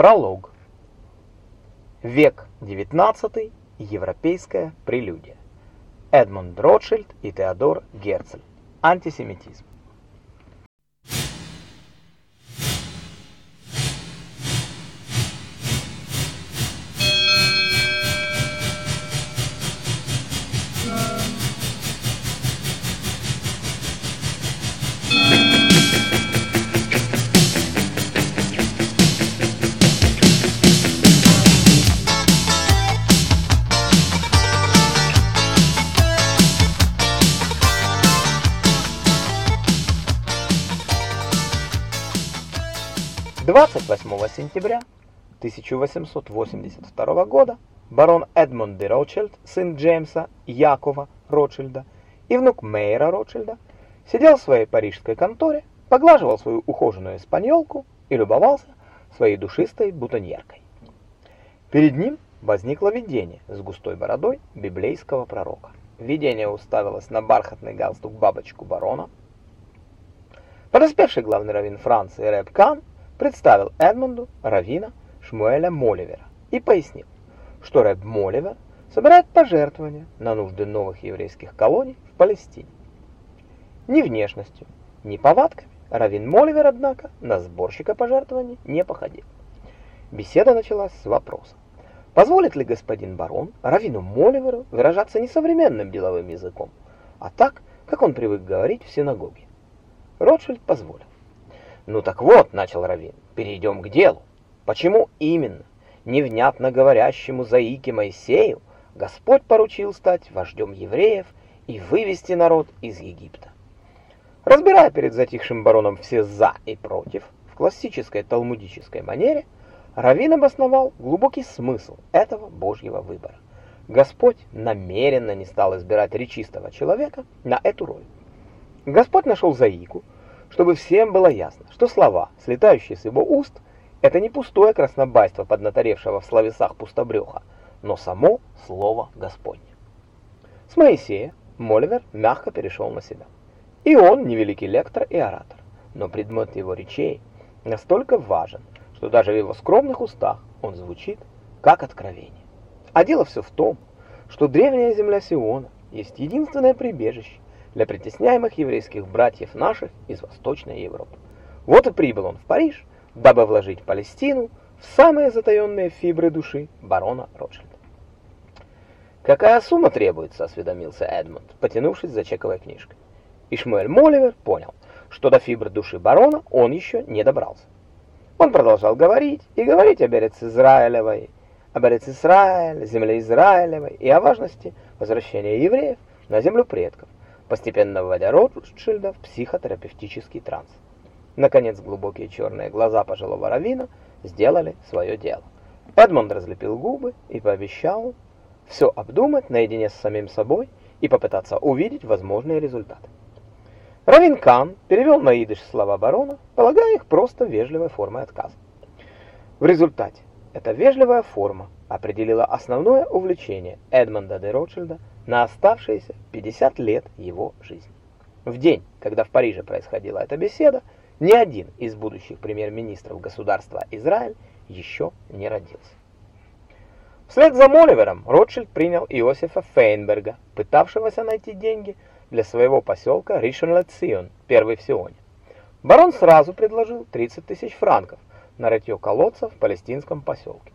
Пролог. Век XIX. Европейская прелюдия. Эдмунд Ротшильд и Теодор Герцель. Антисемитизм. 28 сентября 1882 года барон Эдмунд де Ротшильд, сын Джеймса Якова Ротшильда и внук Мейера Ротшильда, сидел в своей парижской конторе, поглаживал свою ухоженную испаньолку и любовался своей душистой бутоньеркой. Перед ним возникло видение с густой бородой библейского пророка. Видение уставилось на бархатный галстук бабочку барона. Подоспевший главный раввин Франции Рэб Кан представил Эдмунду равина Шмуэля Моливера и пояснил, что Рэб Моливер собирает пожертвования на нужды новых еврейских колоний в Палестине. Ни внешностью, ни повадками равин Моливер, однако, на сборщика пожертвований не походил. Беседа началась с вопроса. Позволит ли господин барон равину Моливеру выражаться не современным деловым языком, а так, как он привык говорить в синагоге? Ротшильд позволил. Ну так вот, начал Равин. Перейдем к делу. Почему именно невнятно говорящему заике Моисею Господь поручил стать вождем евреев и вывести народ из Египта? Разбирая перед затихшим бароном все за и против, в классической талмудической манере, Равин обосновал глубокий смысл этого Божьего выбора. Господь намеренно не стал избирать речистого человека на эту роль. Господь нашел Заику, чтобы всем было ясно, что слова, слетающие с его уст, это не пустое краснобайство поднаторевшего в словесах пустобреха, но само слово Господне. С Моисея Моливер мягко перешел на себя. И он невеликий лектор и оратор, но предмет его речей настолько важен, что даже в его скромных устах он звучит как откровение. А дело все в том, что древняя земля Сиона есть единственное прибежище, для притесняемых еврейских братьев наших из Восточной Европы. Вот и прибыл он в Париж, дабы вложить Палестину в самые затаенные фибры души барона Ротшильда. «Какая сумма требуется?» – осведомился Эдмунд, потянувшись за чековой книжкой. Ишмаэль Моливер понял, что до фибр души барона он еще не добрался. Он продолжал говорить и говорить об Эрец Израилевой, об Эрец Израиле, земле Израилевой и о важности возвращения евреев на землю предков, постепенно вводя Ротшильда в психотерапевтический транс. Наконец, глубокие черные глаза пожилого раввина сделали свое дело. Эдмонд разлепил губы и пообещал все обдумать наедине с самим собой и попытаться увидеть возможные результаты. Равин Кан перевел на идыш слова барона, полагая их просто вежливой формой отказа. В результате эта вежливая форма определила основное увлечение Эдмонда де Ротшильда на оставшиеся 50 лет его жизни. В день, когда в Париже происходила эта беседа, ни один из будущих премьер-министров государства Израиль еще не родился. Вслед за Моливером Ротшильд принял Иосифа Фейнберга, пытавшегося найти деньги для своего поселка Ришон-Ле-Цион, первый в Сионе. Барон сразу предложил 30 тысяч франков на рытье колодца в палестинском поселке.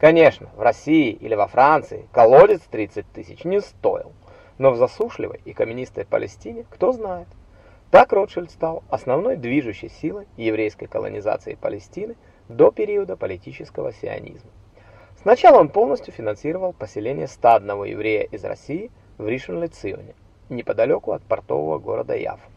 Конечно, в России или во Франции колодец 30 тысяч не стоил, но в засушливой и каменистой Палестине кто знает. Так Ротшильд стал основной движущей силой еврейской колонизации Палестины до периода политического сионизма. Сначала он полностью финансировал поселение стадного еврея из России в Ришон-Ле-Ционе, неподалеку от портового города Яффа.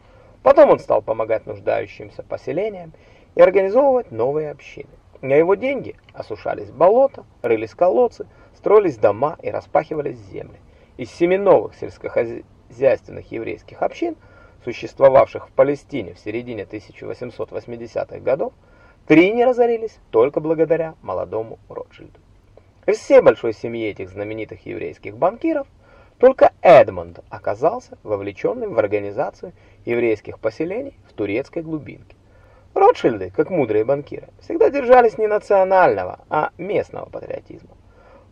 Потом он стал помогать нуждающимся поселениям и организовывать новые общины. На его деньги осушались болота, рылись колодцы, строились дома и распахивались земли. Из семи новых сельскохозяйственных еврейских общин, существовавших в Палестине в середине 1880-х годов, три не разорились только благодаря молодому Ротшильду. Из всей большой семьи этих знаменитых еврейских банкиров только Эдмонд оказался вовлеченным в организацию еврейских поселений в турецкой глубинке. Ротшильды, как мудрые банкиры, всегда держались не национального, а местного патриотизма.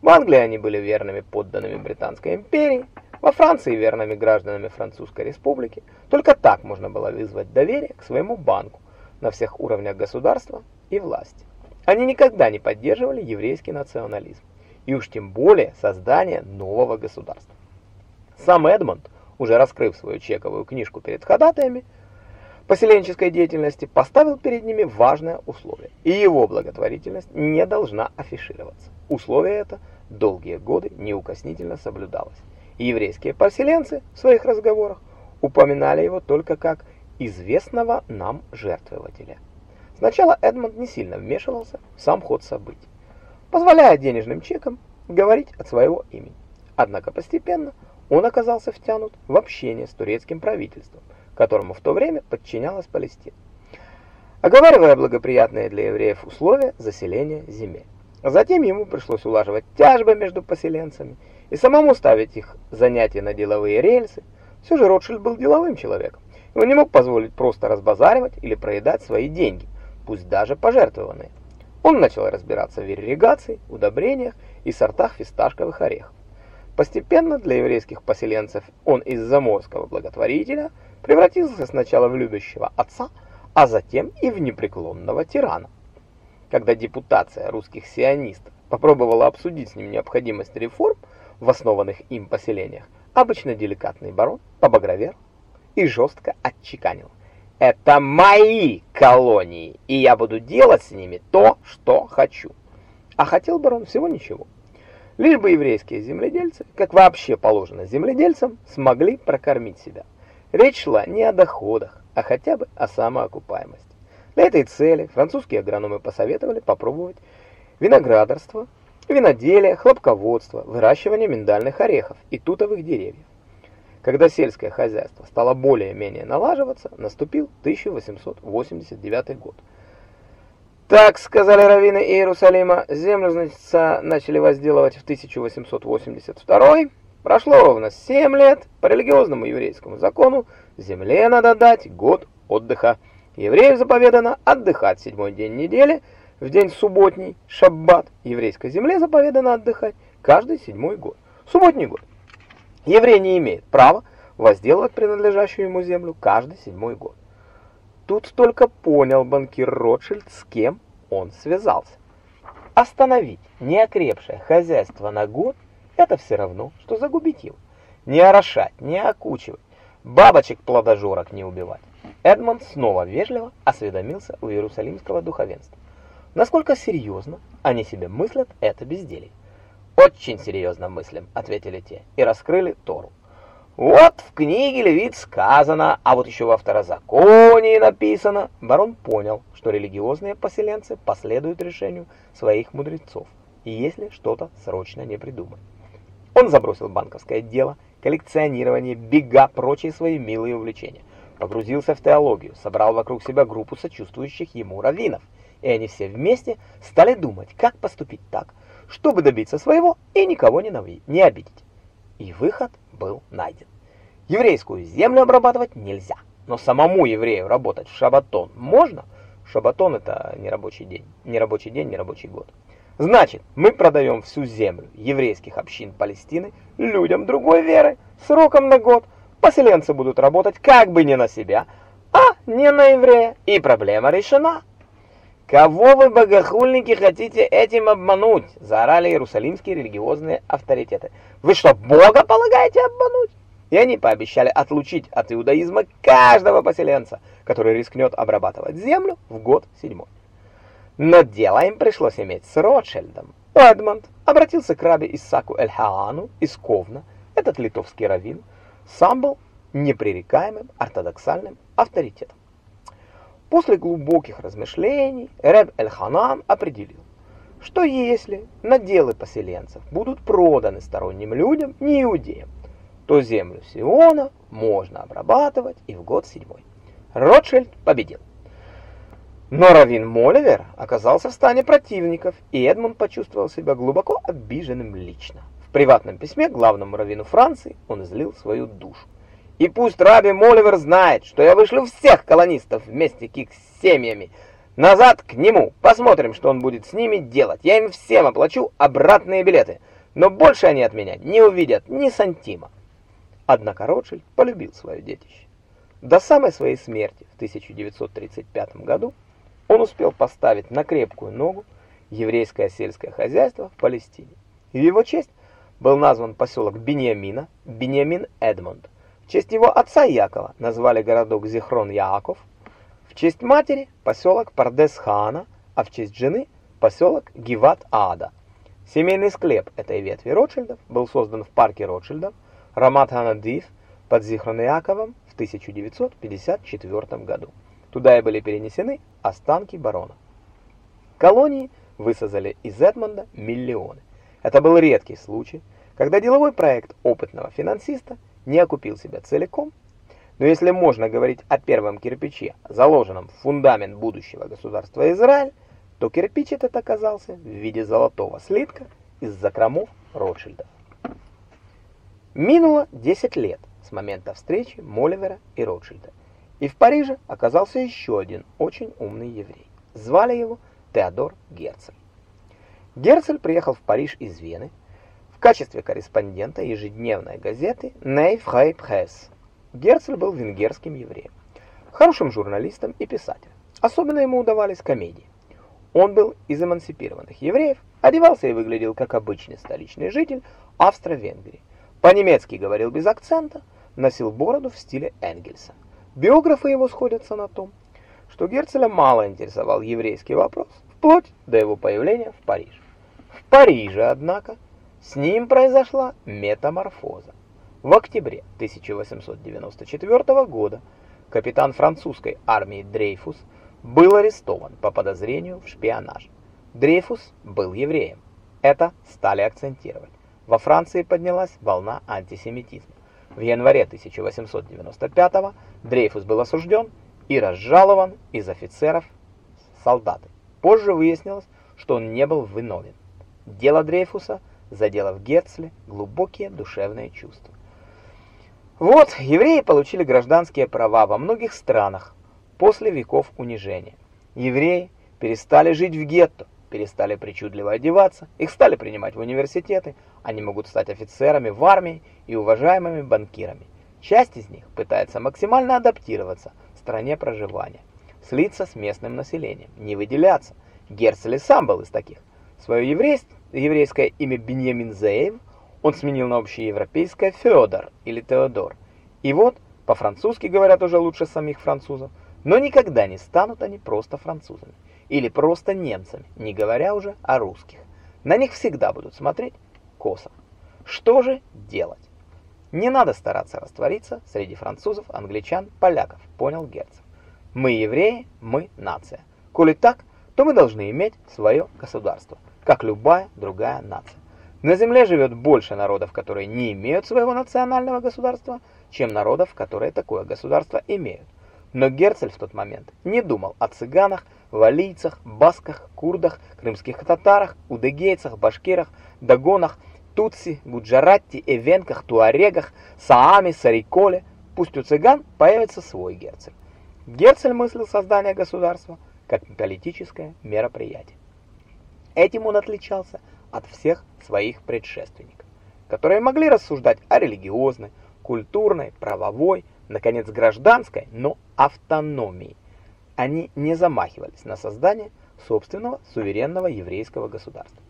В Англии они были верными подданными Британской империи, во Франции верными гражданами Французской республики. Только так можно было вызвать доверие к своему банку на всех уровнях государства и власти. Они никогда не поддерживали еврейский национализм, и уж тем более создание нового государства. Сам Эдмонд, уже раскрыв свою чековую книжку перед ходатаями, поселенческой деятельности поставил перед ними важное условие, и его благотворительность не должна афишироваться. Условие это долгие годы неукоснительно соблюдалось и еврейские поселенцы в своих разговорах упоминали его только как известного нам жертвователя. Сначала Эдмонд не сильно вмешивался в сам ход событий, позволяя денежным чекам говорить от своего имени. Однако постепенно он оказался втянут в общение с турецким правительством, которому в то время подчинялась Палестина, оговаривая благоприятные для евреев условия заселения земель. Затем ему пришлось улаживать тяжбы между поселенцами и самому ставить их занятия на деловые рельсы. Все же Ротшильд был деловым человеком, и он не мог позволить просто разбазаривать или проедать свои деньги, пусть даже пожертвованные. Он начал разбираться в ирригации, удобрениях и сортах фисташковых орехов. Постепенно для еврейских поселенцев он из заморского благотворителя превратился сначала в любящего отца, а затем и в непреклонного тирана. Когда депутация русских сионистов попробовала обсудить с ним необходимость реформ в основанных им поселениях, обычно деликатный барон побагровел и жестко отчеканил. Это мои колонии, и я буду делать с ними то, что хочу. А хотел барон всего ничего. Лишь бы еврейские земледельцы, как вообще положено земледельцам, смогли прокормить себя. Речь шла не о доходах, а хотя бы о самоокупаемости. Для этой цели французские агрономы посоветовали попробовать виноградарство, виноделие, хлопководство, выращивание миндальных орехов и тутовых деревьев. Когда сельское хозяйство стало более-менее налаживаться, наступил 1889 год. Так сказали раввины Иерусалима, землю, значит, начали возделывать в 1882 Прошло ровно 7 лет, по религиозному еврейскому закону земле надо дать год отдыха. Евреям заповедано отдыхать седьмой день недели, в день субботний, шаббат. Еврейской земле заповедано отдыхать каждый седьмой год. Субботний год. Еврей не имеет права возделывать принадлежащую ему землю каждый седьмой год. Тут только понял банкир Ротшильд, с кем он связался. Остановить неокрепшее хозяйство на год – это все равно, что загубить его. Не орошать, не окучивать, бабочек-плодожорок не убивать. Эдмонд снова вежливо осведомился у иерусалимского духовенства. Насколько серьезно они себе мыслят это безделье? «Очень серьезно мыслим», — ответили те, и раскрыли Тору. «Вот в книге Левит сказано, а вот еще во второзаконии написано». Барон понял, что религиозные поселенцы последуют решению своих мудрецов, если что-то срочно не придумают. Он забросил банковское дело, коллекционирование, бега, прочие свои милые увлечения погрузился в теологию, собрал вокруг себя группу сочувствующих ему раввинов, и они все вместе стали думать, как поступить так, чтобы добиться своего и никого не, нави не обидеть. И выход был найден. Еврейскую землю обрабатывать нельзя, но самому еврею работать в шабатон можно. Шабатон это не рабочий день, не рабочий день, не рабочий год. Значит, мы продаем всю землю еврейских общин Палестины людям другой веры сроком на год – Поселенцы будут работать как бы не на себя, а не на еврея, и проблема решена. «Кого вы, богохульники, хотите этим обмануть?» – заорали иерусалимские религиозные авторитеты. «Вы что, Бога полагаете обмануть?» И они пообещали отлучить от иудаизма каждого поселенца, который рискнет обрабатывать землю в год седьмой. Но дело им пришлось иметь с Ротшильдом. Эдмонд обратился к рабе Исаку Эль-Хаану из Ковна, этот литовский раввин, сам был непререкаемым ортодоксальным авторитетом. После глубоких размышлений Реб Эль-Ханан определил, что если наделы поселенцев будут проданы сторонним людям, не иудеям, то землю Сиона можно обрабатывать и в год седьмой. Ротшильд победил. Но Равин Моливер оказался в стане противников, и Эдмунд почувствовал себя глубоко обиженным лично. В приватном письме главному раввину Франции он излил свою душу. И пусть Раби Моливер знает, что я вышлю всех колонистов вместе к семьями. Назад к нему. Посмотрим, что он будет с ними делать. Я им всем оплачу обратные билеты. Но больше они от меня не увидят ни сантима. Однако Ротшильд полюбил свое детище. До самой своей смерти в 1935 году он успел поставить на крепкую ногу еврейское сельское хозяйство в Палестине. В его честь был назван поселок Бениамина, Бениамин Эдмонд. В честь его отца Якова назвали городок Зихрон-Яаков, в честь матери поселок Пардес-Хана, а в честь жены поселок Гиват-Ада. Семейный склеп этой ветви Ротшильдов был создан в парке Ротшильдов Рамат-Ханадив под Зихрон-Яаковом в 1954 году. Туда и были перенесены останки барона. Колонии высазали из Эдмонда миллионы. Это был редкий случай, когда деловой проект опытного финансиста не окупил себя целиком, но если можно говорить о первом кирпиче, заложенном в фундамент будущего государства Израиль, то кирпич этот оказался в виде золотого слитка из закромов Ротшильда. Минуло 10 лет с момента встречи Моливера и Ротшильда, и в Париже оказался еще один очень умный еврей. Звали его Теодор Герцель. Герцель приехал в Париж из Вены в качестве корреспондента ежедневной газеты «Ней Фрей Пресс». Герцель был венгерским евреем, хорошим журналистом и писателем. Особенно ему удавались комедии. Он был из эмансипированных евреев, одевался и выглядел как обычный столичный житель Австро-Венгрии. По-немецки говорил без акцента, носил бороду в стиле Энгельса. Биографы его сходятся на том, что Герцеля мало интересовал еврейский вопрос, вплоть до его появления в Париже. В Париже, однако, с ним произошла метаморфоза. В октябре 1894 года капитан французской армии Дрейфус был арестован по подозрению в шпионаже. Дрейфус был евреем. Это стали акцентировать. Во Франции поднялась волна антисемитизма. В январе 1895 Дрейфус был осужден и разжалован из офицеров солдаты. Позже выяснилось, что он не был виновен. Дело Дрейфуса задело в Герцле глубокие душевные чувства. Вот, евреи получили гражданские права во многих странах после веков унижения. Евреи перестали жить в гетто, перестали причудливо одеваться, их стали принимать в университеты, они могут стать офицерами в армии и уважаемыми банкирами. Часть из них пытается максимально адаптироваться в стране проживания слиться с местным населением, не выделяться. Герцель сам был из таких. Свое еврейство, еврейское имя Беньямин Зеев он сменил на общеевропейское Федор или Теодор. И вот, по-французски говорят уже лучше самих французов, но никогда не станут они просто французами или просто немцами, не говоря уже о русских. На них всегда будут смотреть косо. Что же делать? Не надо стараться раствориться среди французов, англичан, поляков, понял Герцен. Мы евреи, мы нация. Коли так, то мы должны иметь свое государство, как любая другая нация. На земле живет больше народов, которые не имеют своего национального государства, чем народов, которые такое государство имеют. Но Герцель в тот момент не думал о цыганах, валийцах, басках, курдах, крымских татарах, удыгейцах, башкирах, дагонах, тутси, гуджаратти, эвенках, туарегах, саами, сариколе. Пусть у цыган появится свой Герцель. Герцель мыслил создание государства как политическое мероприятие. Этим он отличался от всех своих предшественников, которые могли рассуждать о религиозной, культурной, правовой, наконец гражданской, но автономии. Они не замахивались на создание собственного суверенного еврейского государства.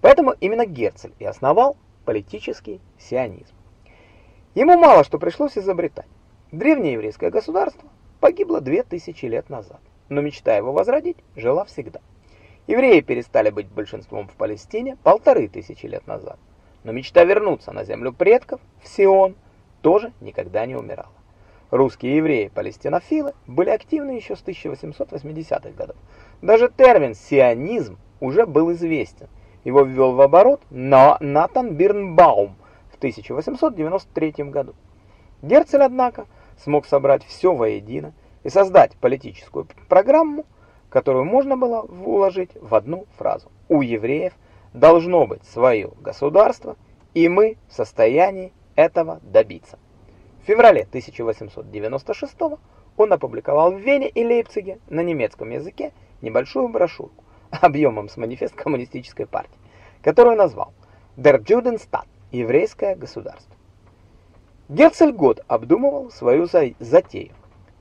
Поэтому именно Герцель и основал политический сионизм. Ему мало что пришлось изобретать. Древнее еврейское государство погибло две тысячи лет назад, но мечта его возродить жила всегда. Евреи перестали быть большинством в Палестине полторы тысячи лет назад, но мечта вернуться на землю предков, в Сион, тоже никогда не умирала. Русские евреи-палестинофилы были активны еще с 1880-х годов. Даже термин «сионизм» уже был известен. Его ввел в оборот Натан Бирнбаум в 1893 году. Герцель, однако, смог собрать все воедино и создать политическую программу, которую можно было уложить в одну фразу. У евреев должно быть свое государство, и мы в состоянии этого добиться. В феврале 1896 он опубликовал в Вене и Лейпциге на немецком языке небольшую брошюрку объемом с манифест коммунистической партии, которую назвал «Der Judenstaat» – «Еврейское государство». Герцель год обдумывал свою затею.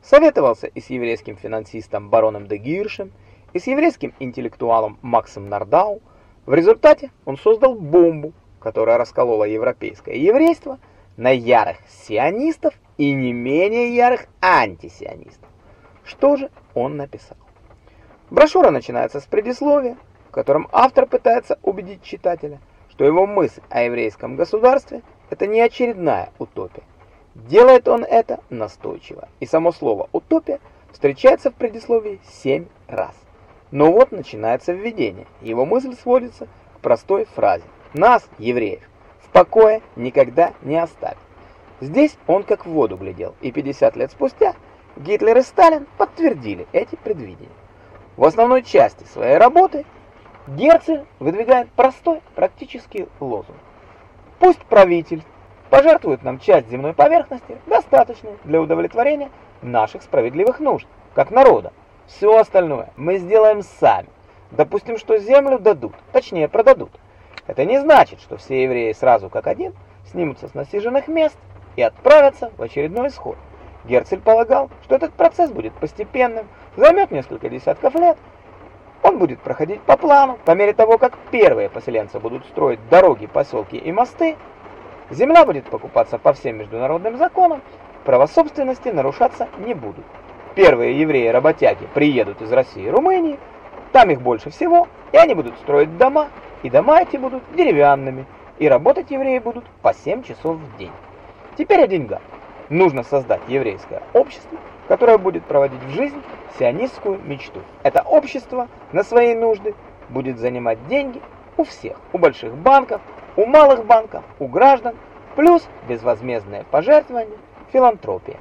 Советовался и с еврейским финансистом бароном де Гиршем, и с еврейским интеллектуалом Максом Нардау. В результате он создал бомбу, которая расколола европейское еврейство на ярых сионистов и не менее ярых антисионистов. Что же он написал? Брошюра начинается с предисловия, в котором автор пытается убедить читателя, что его мысль о еврейском государстве – это не очередная утопия. Делает он это настойчиво, и само слово «утопия» встречается в предисловии семь раз. Но вот начинается введение. Его мысль сводится к простой фразе «Нас, евреев, в покое никогда не оставят». Здесь он как в воду глядел, и 50 лет спустя Гитлер и Сталин подтвердили эти предвидения. В основной части своей работы Герцель выдвигает простой практический лозунг. Пусть правитель пожертвует нам часть земной поверхности, достаточной для удовлетворения наших справедливых нужд, как народа. Все остальное мы сделаем сами. Допустим, что землю дадут, точнее продадут. Это не значит, что все евреи сразу как один снимутся с насиженных мест и отправятся в очередной исход. Герцель полагал, что этот процесс будет постепенным, займет несколько десятков лет, он будет проходить по плану, по мере того, как первые поселенцы будут строить дороги, поселки и мосты, земля будет покупаться по всем международным законам, права собственности нарушаться не будут. Первые евреи-работяги приедут из России и Румынии, там их больше всего, и они будут строить дома, и дома эти будут деревянными, и работать евреи будут по 7 часов в день. Теперь о деньгах. Нужно создать еврейское общество, которое будет проводить в жизнь сионистскую мечту. Это общество на свои нужды будет занимать деньги у всех, у больших банков, у малых банков, у граждан, плюс безвозмездное пожертвование, филантропия.